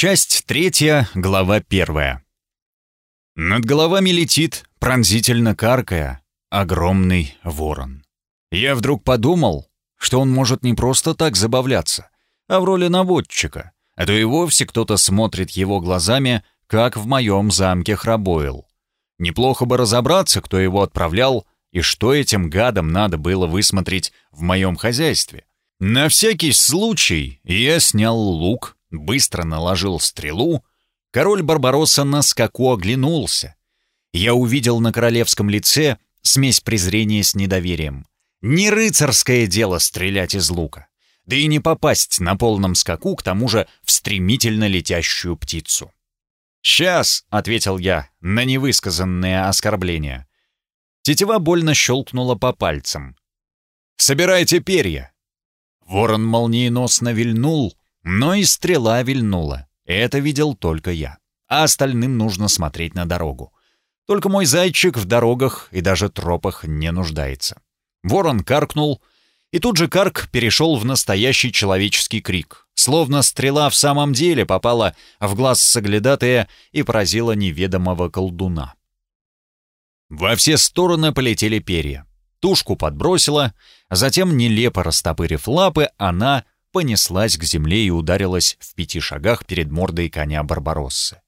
Часть третья, глава первая. Над головами летит, пронзительно каркая, огромный ворон. Я вдруг подумал, что он может не просто так забавляться, а в роли наводчика, а то и вовсе кто-то смотрит его глазами, как в моем замке Храбойл. Неплохо бы разобраться, кто его отправлял и что этим гадам надо было высмотреть в моем хозяйстве. На всякий случай я снял лук, быстро наложил стрелу. Король Барбаросса на скаку оглянулся. Я увидел на королевском лице смесь презрения с недоверием. Не рыцарское дело стрелять из лука, да и не попасть на полном скаку, к тому же в стремительно летящую птицу. «Сейчас», — ответил я на невысказанное оскорбление. Тетива больно щелкнула по пальцам. «Собирайте перья». Ворон молниеносно вильнул, но и стрела вильнула. Это видел только я. А остальным нужно смотреть на дорогу. Только мой зайчик в дорогах и даже тропах не нуждается. Ворон каркнул, и тут же карк перешел в настоящий человеческий крик. Словно стрела в самом деле попала в глаз соглядатая и поразила неведомого колдуна. Во все стороны полетели перья. Тушку подбросила, затем, нелепо растопырив лапы, она понеслась к земле и ударилась в пяти шагах перед мордой коня Барбароссы.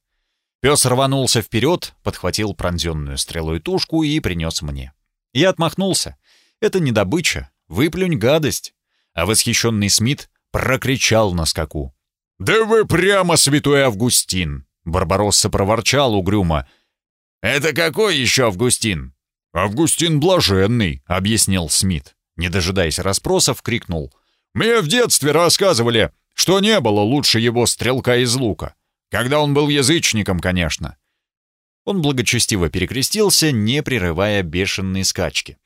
Пес рванулся вперед, подхватил пронзенную стрелой тушку и принес мне. Я отмахнулся. Это не добыча, выплюнь гадость. А восхищенный Смит прокричал на скаку. «Да вы прямо святой Августин!» Барбаросса проворчал угрюмо. «Это какой еще Августин?» «Августин Блаженный», — объяснил Смит. Не дожидаясь расспросов, крикнул. Мне в детстве рассказывали, что не было лучше его стрелка из лука. Когда он был язычником, конечно. Он благочестиво перекрестился, не прерывая бешеной скачки.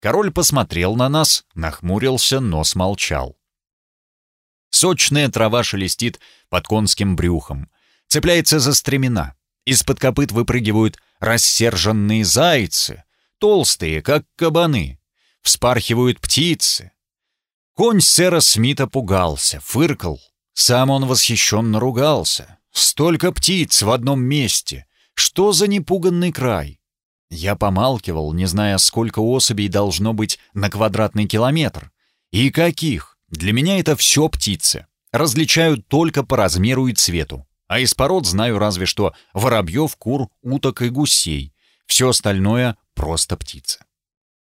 Король посмотрел на нас, нахмурился, но смолчал. Сочная трава шелестит под конским брюхом, цепляется за стремена. Из-под копыт выпрыгивают рассерженные зайцы, толстые, как кабаны. Вспархивают птицы, Конь сэра Смита пугался, фыркал. Сам он восхищенно ругался. Столько птиц в одном месте. Что за непуганный край? Я помалкивал, не зная, сколько особей должно быть на квадратный километр. И каких? Для меня это все птицы. Различаю только по размеру и цвету. А из пород знаю разве что воробьев, кур, уток и гусей. Все остальное — просто птицы.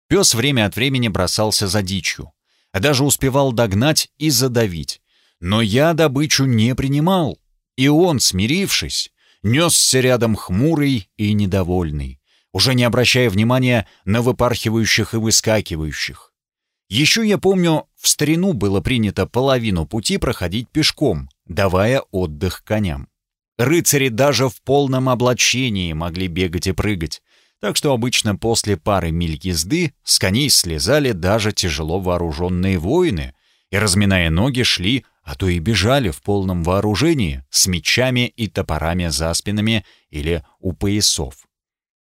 Пес время от времени бросался за дичью а даже успевал догнать и задавить. Но я добычу не принимал, и он, смирившись, несся рядом хмурый и недовольный, уже не обращая внимания на выпархивающих и выскакивающих. Еще я помню, в старину было принято половину пути проходить пешком, давая отдых коням. Рыцари даже в полном облачении могли бегать и прыгать, так что обычно после пары миль езды с коней слезали даже тяжело вооруженные воины и, разминая ноги, шли, а то и бежали в полном вооружении с мечами и топорами за спинами или у поясов.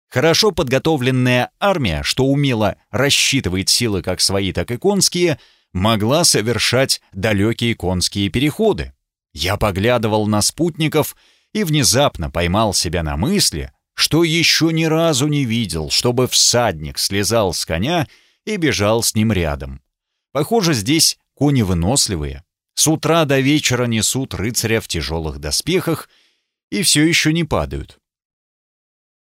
Хорошо подготовленная армия, что умело рассчитывает силы как свои, так и конские, могла совершать далекие конские переходы. Я поглядывал на спутников и внезапно поймал себя на мысли, что еще ни разу не видел, чтобы всадник слезал с коня и бежал с ним рядом. Похоже, здесь кони выносливые. С утра до вечера несут рыцаря в тяжелых доспехах и все еще не падают.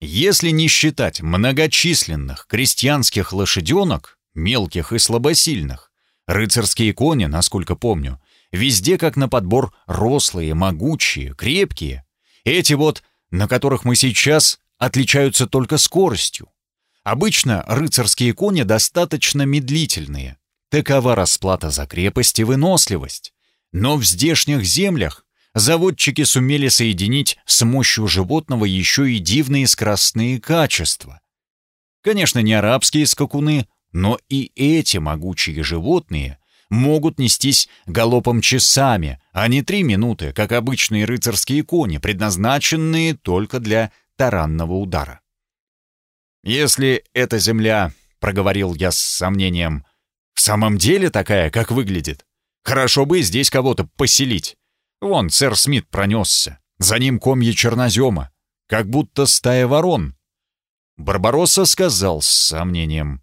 Если не считать многочисленных крестьянских лошаденок, мелких и слабосильных, рыцарские кони, насколько помню, везде как на подбор рослые, могучие, крепкие. Эти вот на которых мы сейчас отличаются только скоростью. Обычно рыцарские кони достаточно медлительные. Такова расплата за крепость и выносливость. Но в здешних землях заводчики сумели соединить с мощью животного еще и дивные скоростные качества. Конечно, не арабские скакуны, но и эти могучие животные могут нестись галопом часами, а не три минуты, как обычные рыцарские кони, предназначенные только для таранного удара. «Если эта земля, — проговорил я с сомнением, — в самом деле такая, как выглядит, хорошо бы здесь кого-то поселить. Вон, сэр Смит пронесся. За ним комья чернозема, как будто стая ворон. Барбаросса сказал с сомнением.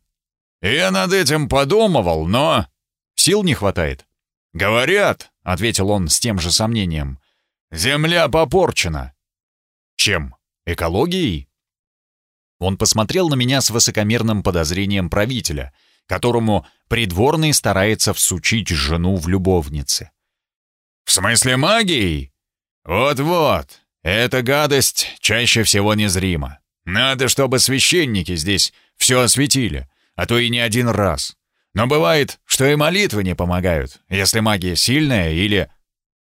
«Я над этим подумывал, но...» «Сил не хватает». «Говорят», — ответил он с тем же сомнением, — «земля попорчена». «Чем? Экологией?» Он посмотрел на меня с высокомерным подозрением правителя, которому придворный старается всучить жену в любовнице. «В смысле магией? Вот-вот, эта гадость чаще всего незрима. Надо, чтобы священники здесь все осветили, а то и не один раз. Но бывает, что и молитвы не помогают, если магия сильная или...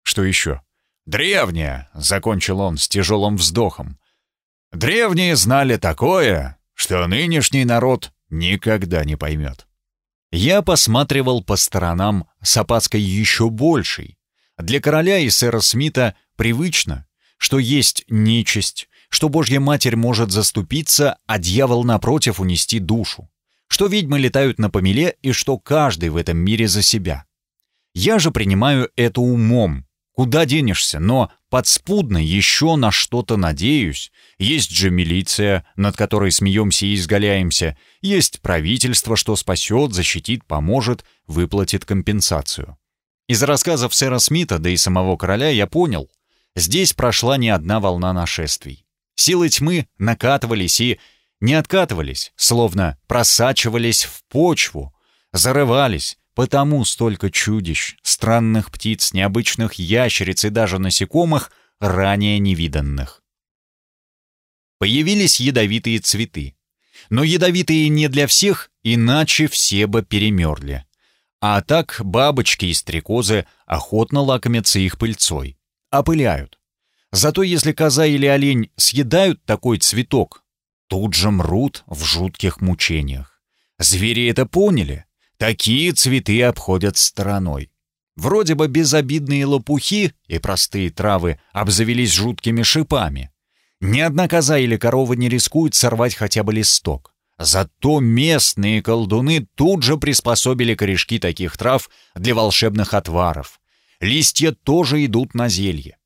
Что еще? Древняя, — закончил он с тяжелым вздохом. Древние знали такое, что нынешний народ никогда не поймет. Я посматривал по сторонам с опаской еще большей. Для короля и сэра Смита привычно, что есть нечисть, что Божья Матерь может заступиться, а дьявол напротив унести душу, что ведьмы летают на помеле и что каждый в этом мире за себя. Я же принимаю это умом. Куда денешься, но подспудно еще на что-то надеюсь. Есть же милиция, над которой смеемся и изгаляемся. Есть правительство, что спасет, защитит, поможет, выплатит компенсацию. Из рассказов сэра Смита, да и самого короля, я понял, здесь прошла не одна волна нашествий. Силы тьмы накатывались и не откатывались, словно просачивались в почву, зарывались, потому столько чудищ, странных птиц, необычных ящериц и даже насекомых, ранее невиданных. Появились ядовитые цветы. Но ядовитые не для всех, иначе все бы перемерли. А так бабочки и стрекозы охотно лакомятся их пыльцой. Опыляют. Зато если коза или олень съедают такой цветок, тут же мрут в жутких мучениях. Звери это поняли. Такие цветы обходят стороной. Вроде бы безобидные лопухи и простые травы обзавелись жуткими шипами. Ни одна коза или корова не рискует сорвать хотя бы листок. Зато местные колдуны тут же приспособили корешки таких трав для волшебных отваров. Листья тоже идут на зелье.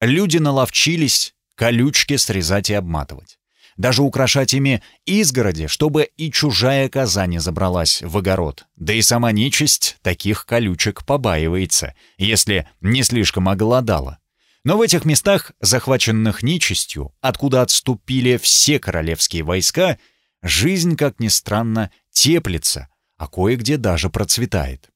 Люди наловчились колючки срезать и обматывать. Даже украшать ими изгороди, чтобы и чужая коза не забралась в огород. Да и сама нечисть таких колючек побаивается, если не слишком оголодала. Но в этих местах, захваченных нечистью, откуда отступили все королевские войска, жизнь, как ни странно, теплится, а кое-где даже процветает.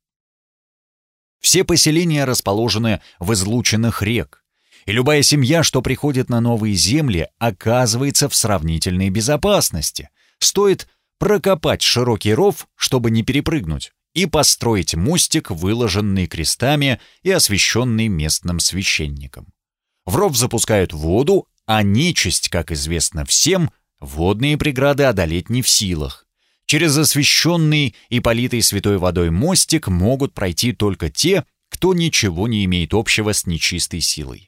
Все поселения расположены в излученных рек, и любая семья, что приходит на новые земли, оказывается в сравнительной безопасности. Стоит прокопать широкий ров, чтобы не перепрыгнуть, и построить мостик, выложенный крестами и освященный местным священником. В ров запускают воду, а нечисть, как известно всем, водные преграды одолеть не в силах. Через освященный и политый святой водой мостик могут пройти только те, кто ничего не имеет общего с нечистой силой.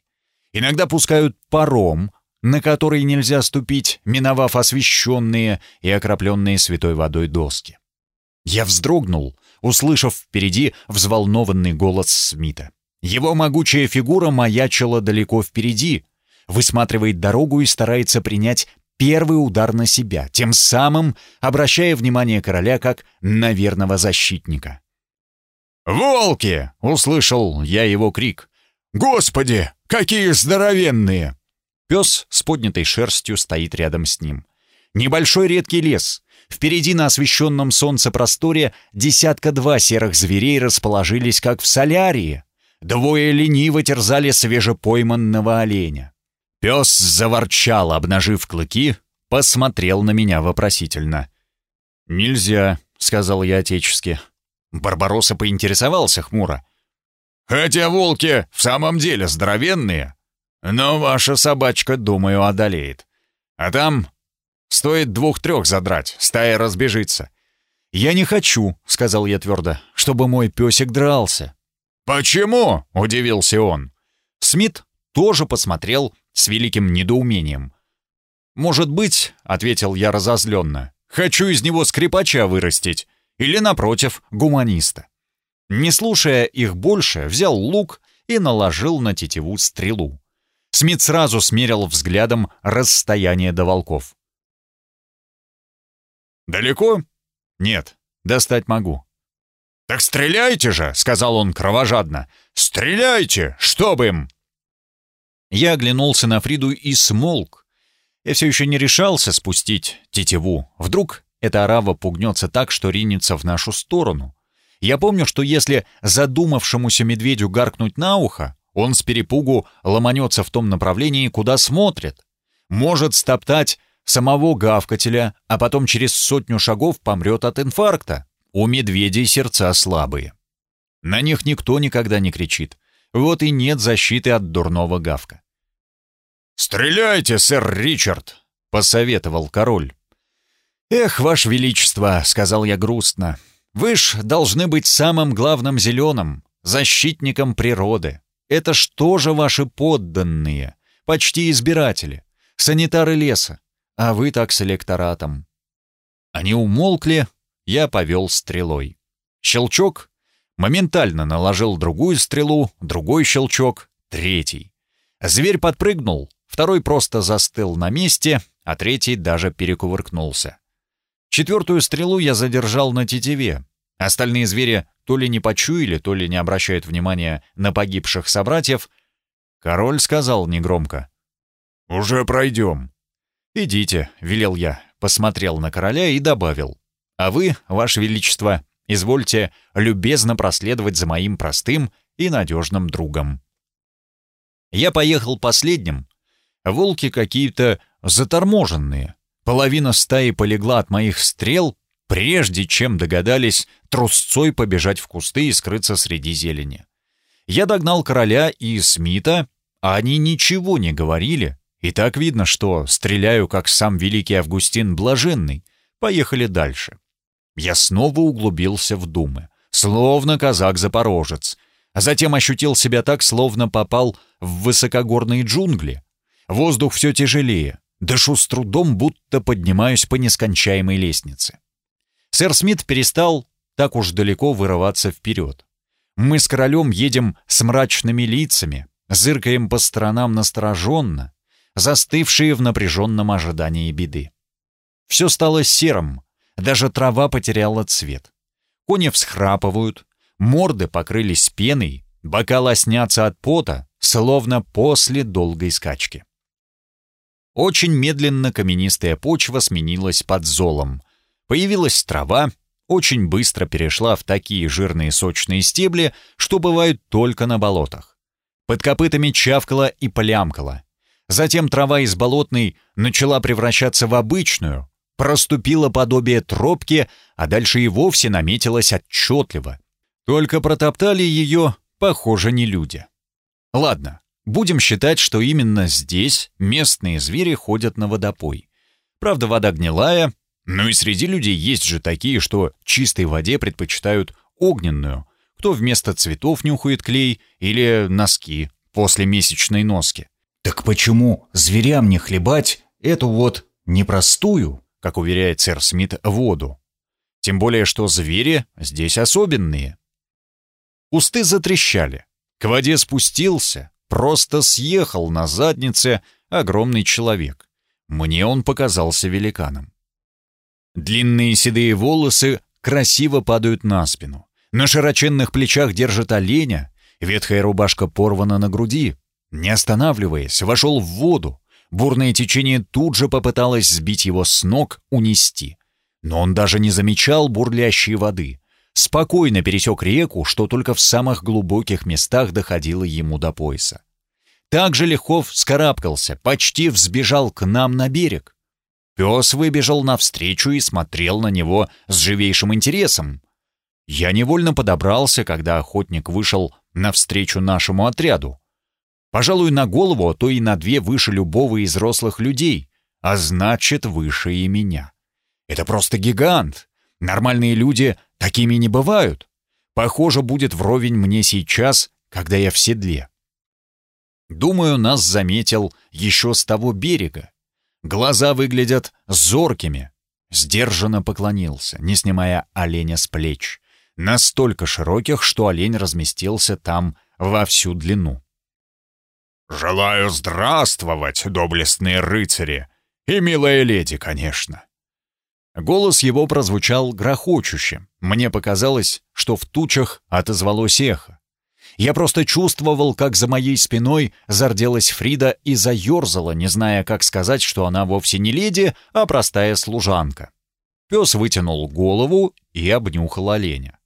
Иногда пускают паром, на который нельзя ступить, миновав освещенные и окропленные святой водой доски. Я вздрогнул, услышав впереди взволнованный голос Смита. Его могучая фигура маячила далеко впереди, высматривает дорогу и старается принять первый удар на себя, тем самым обращая внимание короля как на верного защитника. «Волки!» — услышал я его крик. «Господи, какие здоровенные!» Пес с поднятой шерстью стоит рядом с ним. Небольшой редкий лес. Впереди на освещенном солнце просторе десятка-два серых зверей расположились, как в солярии. Двое лениво терзали свежепойманного оленя. Пес заворчал, обнажив клыки, посмотрел на меня вопросительно. «Нельзя», — сказал я отечески. Барбароса поинтересовался хмуро. Хотя волки в самом деле здоровенные, но ваша собачка, думаю, одолеет. А там стоит двух-трех задрать, стая разбежится. «Я не хочу», — сказал я твердо, — «чтобы мой песик дрался». «Почему?» — удивился он. Смит тоже посмотрел с великим недоумением. «Может быть», — ответил я разозленно, — «хочу из него скрипача вырастить. Или, напротив, гуманиста». Не слушая их больше, взял лук и наложил на тетиву стрелу. Смит сразу смерил взглядом расстояние до волков. «Далеко?» «Нет, достать могу». «Так стреляйте же!» — сказал он кровожадно. «Стреляйте! Чтоб им!» Я оглянулся на Фриду и смолк. Я все еще не решался спустить тетиву. Вдруг эта арава пугнется так, что ринется в нашу сторону. Я помню, что если задумавшемуся медведю гаркнуть на ухо, он с перепугу ломанется в том направлении, куда смотрит. Может стоптать самого гавкателя, а потом через сотню шагов помрет от инфаркта. У медведей сердца слабые. На них никто никогда не кричит. Вот и нет защиты от дурного гавка. «Стреляйте, сэр Ричард!» — посоветовал король. «Эх, ваше величество!» — сказал я грустно. «Вы ж должны быть самым главным зеленым, защитником природы. Это что же ваши подданные, почти избиратели, санитары леса, а вы так с электоратом». Они умолкли, я повел стрелой. Щелчок, моментально наложил другую стрелу, другой щелчок, третий. Зверь подпрыгнул, второй просто застыл на месте, а третий даже перекувыркнулся. Четвертую стрелу я задержал на тетиве. Остальные звери то ли не почуяли, то ли не обращают внимания на погибших собратьев. Король сказал негромко. «Уже пройдем». «Идите», — велел я, посмотрел на короля и добавил. «А вы, ваше величество, извольте любезно проследовать за моим простым и надежным другом». Я поехал последним. Волки какие-то заторможенные, Половина стаи полегла от моих стрел, прежде чем догадались трусцой побежать в кусты и скрыться среди зелени. Я догнал короля и Смита, а они ничего не говорили, и так видно, что стреляю, как сам великий Августин Блаженный. Поехали дальше. Я снова углубился в думы, словно казак-запорожец, а затем ощутил себя так, словно попал в высокогорные джунгли. Воздух все тяжелее, Дышу с трудом, будто поднимаюсь по нескончаемой лестнице. Сэр Смит перестал так уж далеко вырываться вперед. Мы с королем едем с мрачными лицами, зыркаем по сторонам настороженно, застывшие в напряженном ожидании беды. Все стало серым, даже трава потеряла цвет. Кони всхрапывают, морды покрылись пеной, бока лоснятся от пота, словно после долгой скачки. Очень медленно каменистая почва сменилась под золом. Появилась трава, очень быстро перешла в такие жирные сочные стебли, что бывают только на болотах. Под копытами чавкала и плямкала. Затем трава из болотной начала превращаться в обычную, проступило подобие тропки, а дальше и вовсе наметилась отчетливо. Только протоптали ее, похоже, не люди. Ладно, Будем считать, что именно здесь местные звери ходят на водопой. Правда, вода гнилая, но и среди людей есть же такие, что чистой воде предпочитают огненную, кто вместо цветов нюхает клей или носки после месячной носки. Так почему зверям не хлебать эту вот непростую, как уверяет сэр Смит, воду? Тем более, что звери здесь особенные. Кусты затрещали. К воде спустился, просто съехал на заднице огромный человек. Мне он показался великаном. Длинные седые волосы красиво падают на спину. На широченных плечах держит оленя, ветхая рубашка порвана на груди. Не останавливаясь, вошел в воду. Бурное течение тут же попыталось сбить его с ног, унести. Но он даже не замечал бурлящей воды. Спокойно пересек реку, что только в самых глубоких местах доходило ему до пояса. Также легко вскарабкался, почти взбежал к нам на берег. Пес выбежал навстречу и смотрел на него с живейшим интересом. Я невольно подобрался, когда охотник вышел навстречу нашему отряду. Пожалуй, на голову, а то и на две выше любого из взрослых людей, а значит, выше и меня. Это просто гигант. Нормальные люди такими не бывают. Похоже, будет вровень мне сейчас, когда я в седле. Думаю, нас заметил еще с того берега. Глаза выглядят зоркими. Сдержанно поклонился, не снимая оленя с плеч. Настолько широких, что олень разместился там во всю длину. «Желаю здравствовать, доблестные рыцари! И милая леди, конечно!» Голос его прозвучал грохочуще. Мне показалось, что в тучах отозвалось эхо. Я просто чувствовал, как за моей спиной зарделась Фрида и заерзала, не зная, как сказать, что она вовсе не леди, а простая служанка. Пес вытянул голову и обнюхал оленя.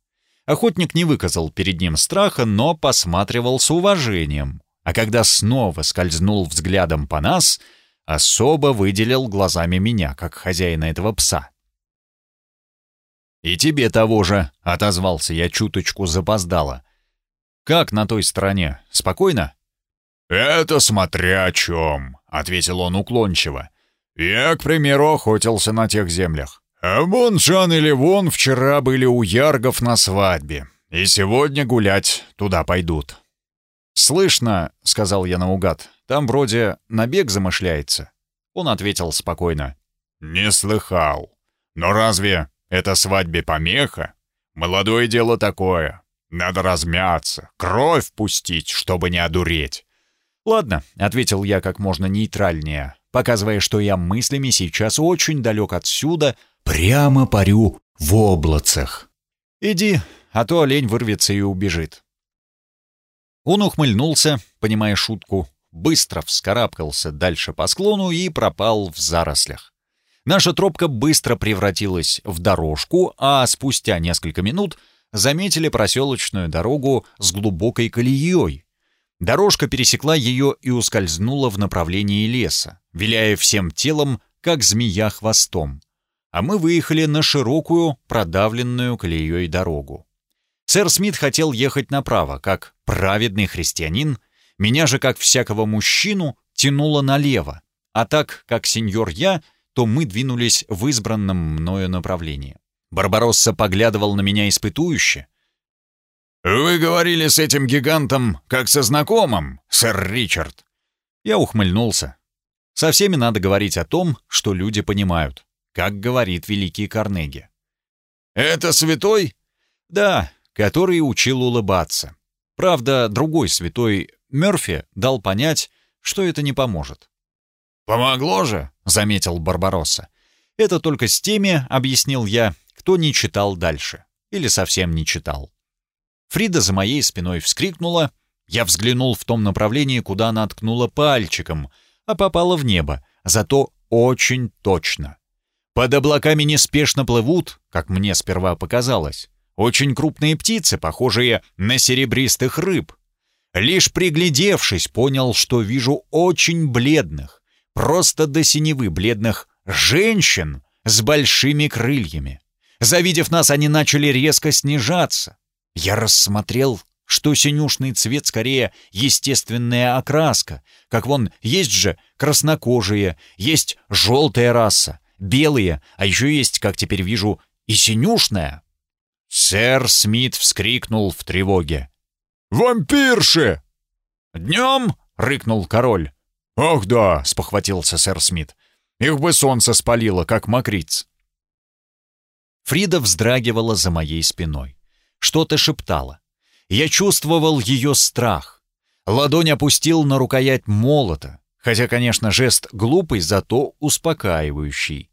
Охотник не выказал перед ним страха, но посматривал с уважением. А когда снова скользнул взглядом по нас, особо выделил глазами меня, как хозяина этого пса. «И тебе того же», — отозвался я чуточку запоздало. «Как на той стороне? Спокойно?» «Это смотря о чем», — ответил он уклончиво. «Я, к примеру, охотился на тех землях. А вон Жан или вон вчера были у Яргов на свадьбе, и сегодня гулять туда пойдут». «Слышно», — сказал я наугад, — «там вроде набег замышляется». Он ответил спокойно. «Не слыхал. Но разве это свадьбе помеха? Молодое дело такое. Надо размяться, кровь пустить, чтобы не одуреть». «Ладно», — ответил я как можно нейтральнее, показывая, что я мыслями сейчас очень далек отсюда, прямо парю в облацах. «Иди, а то олень вырвется и убежит». Он ухмыльнулся, понимая шутку, быстро вскарабкался дальше по склону и пропал в зарослях. Наша тропка быстро превратилась в дорожку, а спустя несколько минут — заметили проселочную дорогу с глубокой колеей. Дорожка пересекла ее и ускользнула в направлении леса, виляя всем телом, как змея хвостом. А мы выехали на широкую, продавленную колеей дорогу. Сэр Смит хотел ехать направо, как праведный христианин, меня же, как всякого мужчину, тянуло налево, а так, как сеньор я, то мы двинулись в избранном мною направлении. Барбаросса поглядывал на меня испытующе. «Вы говорили с этим гигантом, как со знакомым, сэр Ричард». Я ухмыльнулся. Со всеми надо говорить о том, что люди понимают, как говорит великий Карнеги. «Это святой?» «Да, который учил улыбаться. Правда, другой святой, Мёрфи, дал понять, что это не поможет». «Помогло же», — заметил Барбаросса. «Это только с теми, — объяснил я, кто не читал дальше. Или совсем не читал. Фрида за моей спиной вскрикнула. Я взглянул в том направлении, куда она ткнула пальчиком, а попала в небо, зато очень точно. Под облаками неспешно плывут, как мне сперва показалось, очень крупные птицы, похожие на серебристых рыб. Лишь приглядевшись, понял, что вижу очень бледных, просто до синевы бледных женщин с большими крыльями. Завидев нас, они начали резко снижаться. Я рассмотрел, что синюшный цвет скорее естественная окраска, как вон есть же краснокожие, есть желтая раса, белые, а еще есть, как теперь вижу, и синюшная. Сэр Смит вскрикнул в тревоге. «Вампирши!» «Днем?» — рыкнул король. «Ах да!» — спохватился сэр Смит. «Их бы солнце спалило, как мокриц». Фрида вздрагивала за моей спиной. Что-то шептала. Я чувствовал ее страх. Ладонь опустил на рукоять молота, хотя, конечно, жест глупый, зато успокаивающий.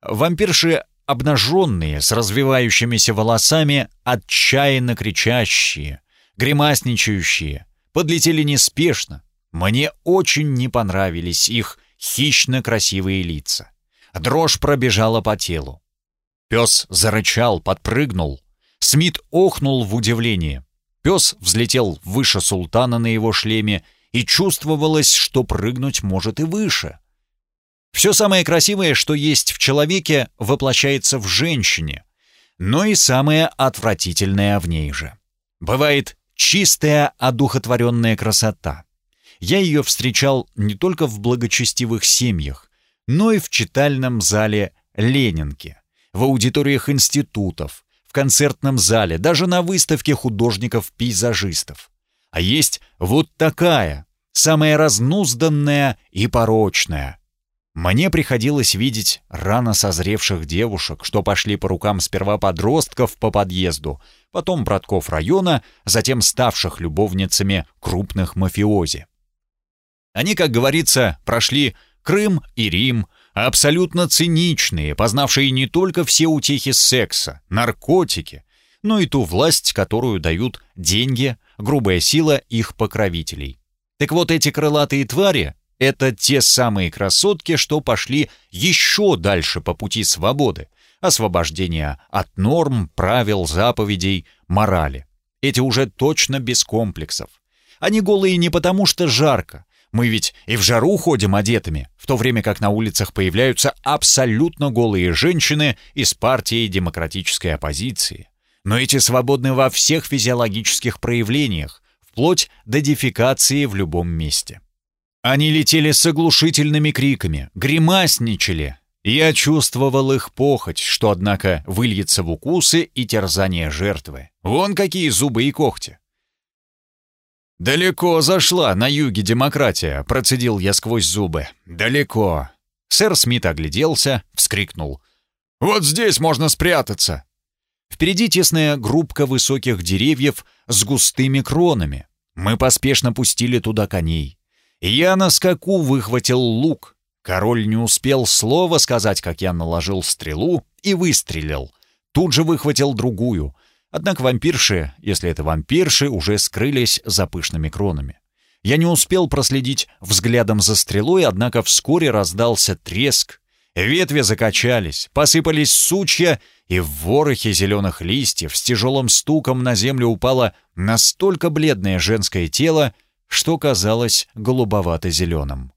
Вампирши обнаженные, с развивающимися волосами, отчаянно кричащие, гримасничающие, подлетели неспешно. Мне очень не понравились их хищно красивые лица. Дрожь пробежала по телу. Пес зарычал, подпрыгнул. Смит охнул в удивлении. Пес взлетел выше султана на его шлеме, и чувствовалось, что прыгнуть может и выше. Все самое красивое, что есть в человеке, воплощается в женщине, но и самое отвратительное в ней же. Бывает чистая, одухотворенная красота. Я ее встречал не только в благочестивых семьях, но и в читальном зале Ленинки в аудиториях институтов, в концертном зале, даже на выставке художников-пейзажистов. А есть вот такая, самая разнузданная и порочная. Мне приходилось видеть рано созревших девушек, что пошли по рукам сперва подростков по подъезду, потом братков района, затем ставших любовницами крупных мафиози. Они, как говорится, прошли Крым и Рим, абсолютно циничные, познавшие не только все утехи секса, наркотики, но и ту власть, которую дают деньги, грубая сила их покровителей. Так вот эти крылатые твари — это те самые красотки, что пошли еще дальше по пути свободы, освобождения от норм, правил, заповедей, морали. Эти уже точно без комплексов. Они голые не потому, что жарко, мы ведь и в жару ходим одетыми, в то время как на улицах появляются абсолютно голые женщины из партии демократической оппозиции. Но эти свободны во всех физиологических проявлениях, вплоть до дефекации в любом месте. Они летели с оглушительными криками, гримасничали. Я чувствовал их похоть, что, однако, выльется в укусы и терзание жертвы. Вон какие зубы и когти. «Далеко зашла на юге демократия», — процедил я сквозь зубы. «Далеко». Сэр Смит огляделся, вскрикнул. «Вот здесь можно спрятаться!» Впереди тесная группка высоких деревьев с густыми кронами. Мы поспешно пустили туда коней. Я на скаку выхватил лук. Король не успел слова сказать, как я наложил стрелу и выстрелил. Тут же выхватил другую — Однако вампирши, если это вампирши, уже скрылись за пышными кронами. Я не успел проследить взглядом за стрелой, однако вскоре раздался треск. Ветви закачались, посыпались сучья, и в ворохе зеленых листьев с тяжелым стуком на землю упало настолько бледное женское тело, что казалось голубовато-зеленым.